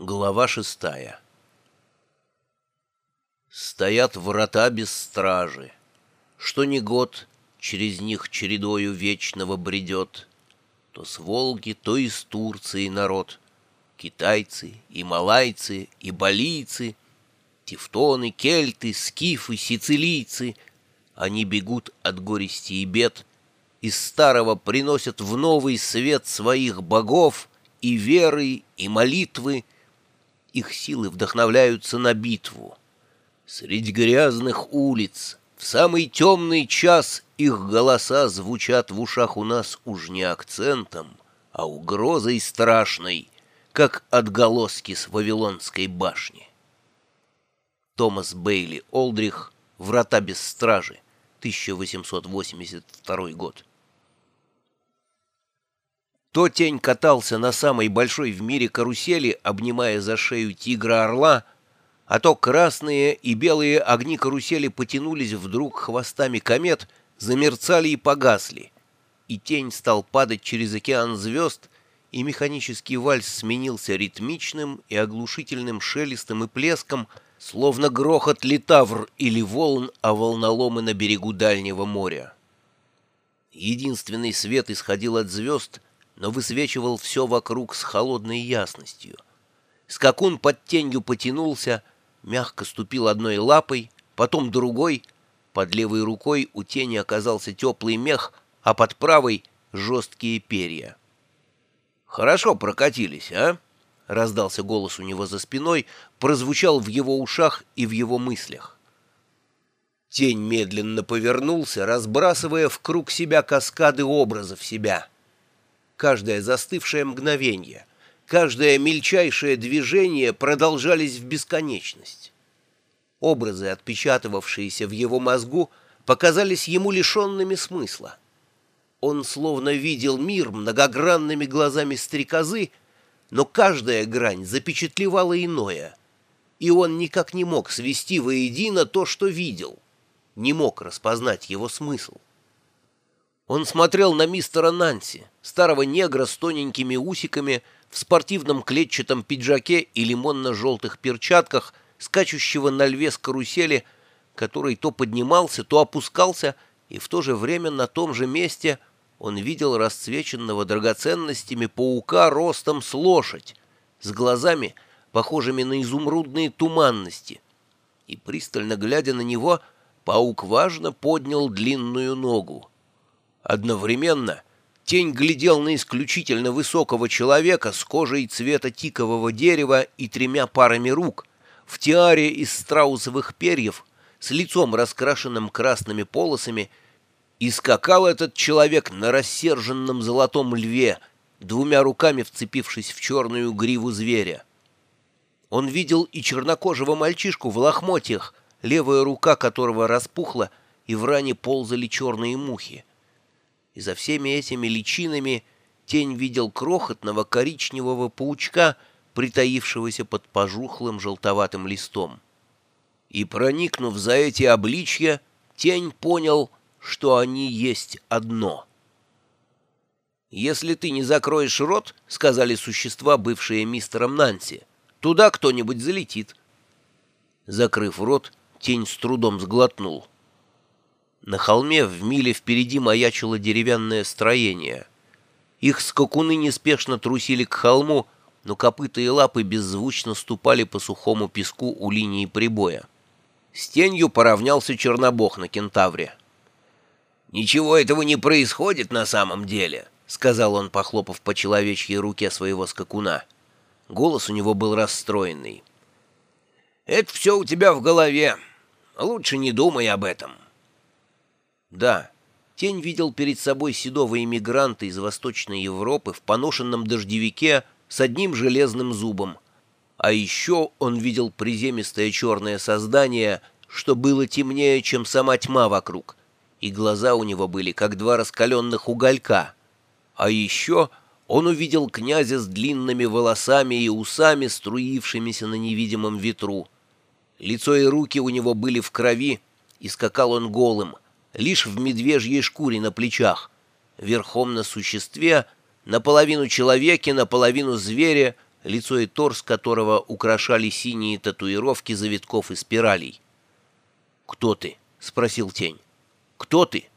Глава шестая. Стоят врата без стражи, Что ни год через них чередою вечного бредет. То с Волги, то из Турции народ, Китайцы и малайцы, и балийцы, Тевтоны, кельты, скифы, сицилийцы, Они бегут от горести и бед, Из старого приносят в новый свет своих богов И веры, и молитвы, их силы вдохновляются на битву. Среди грязных улиц, в самый темный час их голоса звучат в ушах у нас уж не акцентом, а угрозой страшной, как отголоски с Вавилонской башни. Томас Бейли Олдрих «Врата без стражи», 1882 год. То тень катался на самой большой в мире карусели, обнимая за шею тигра-орла, а то красные и белые огни карусели потянулись вдруг хвостами комет, замерцали и погасли. И тень стал падать через океан звезд, и механический вальс сменился ритмичным и оглушительным шелестом и плеском, словно грохот литавр или волн о волноломы на берегу дальнего моря. Единственный свет исходил от звезд — но высвечивал все вокруг с холодной ясностью. Скакун под тенью потянулся, мягко ступил одной лапой, потом другой. Под левой рукой у тени оказался теплый мех, а под правой — жесткие перья. «Хорошо прокатились, а?» — раздался голос у него за спиной, прозвучал в его ушах и в его мыслях. Тень медленно повернулся, разбрасывая в круг себя каскады образов себя — каждое застывшее мгновение, каждое мельчайшее движение продолжались в бесконечность. Образы, отпечатывавшиеся в его мозгу, показались ему лишенными смысла. Он словно видел мир многогранными глазами стрекозы, но каждая грань запечатлевала иное, и он никак не мог свести воедино то, что видел, не мог распознать его смысл. Он смотрел на мистера Нанси, старого негра с тоненькими усиками, в спортивном клетчатом пиджаке и лимонно-желтых перчатках, скачущего на льве с карусели, который то поднимался, то опускался, и в то же время на том же месте он видел расцвеченного драгоценностями паука ростом с лошадь, с глазами, похожими на изумрудные туманности. И, пристально глядя на него, паук важно поднял длинную ногу. Одновременно тень глядел на исключительно высокого человека с кожей цвета тикового дерева и тремя парами рук, в тиаре из страусовых перьев, с лицом раскрашенным красными полосами, и скакал этот человек на рассерженном золотом льве, двумя руками вцепившись в черную гриву зверя. Он видел и чернокожего мальчишку в лохмотьях, левая рука которого распухла, и в ране ползали черные мухи и за всеми этими личинами тень видел крохотного коричневого паучка, притаившегося под пожухлым желтоватым листом. И, проникнув за эти обличья, тень понял, что они есть одно. «Если ты не закроешь рот, — сказали существа, бывшие мистером Нанси, — туда кто-нибудь залетит». Закрыв рот, тень с трудом сглотнул. На холме в миле впереди маячило деревянное строение. Их скакуны неспешно трусили к холму, но копыта и лапы беззвучно ступали по сухому песку у линии прибоя. С тенью поравнялся Чернобог на кентавре. «Ничего этого не происходит на самом деле», — сказал он, похлопав по человечьей руке своего скакуна. Голос у него был расстроенный. «Это все у тебя в голове. Лучше не думай об этом». Да, Тень видел перед собой седого иммигранта из Восточной Европы в поношенном дождевике с одним железным зубом. А еще он видел приземистое черное создание, что было темнее, чем сама тьма вокруг, и глаза у него были, как два раскаленных уголька. А еще он увидел князя с длинными волосами и усами, струившимися на невидимом ветру. Лицо и руки у него были в крови, и скакал он голым — лишь в медвежьей шкуре на плечах, верхом на существе, наполовину человеке, наполовину звере, лицо и торс которого украшали синие татуировки завитков и спиралей. «Кто ты?» — спросил тень. «Кто ты?»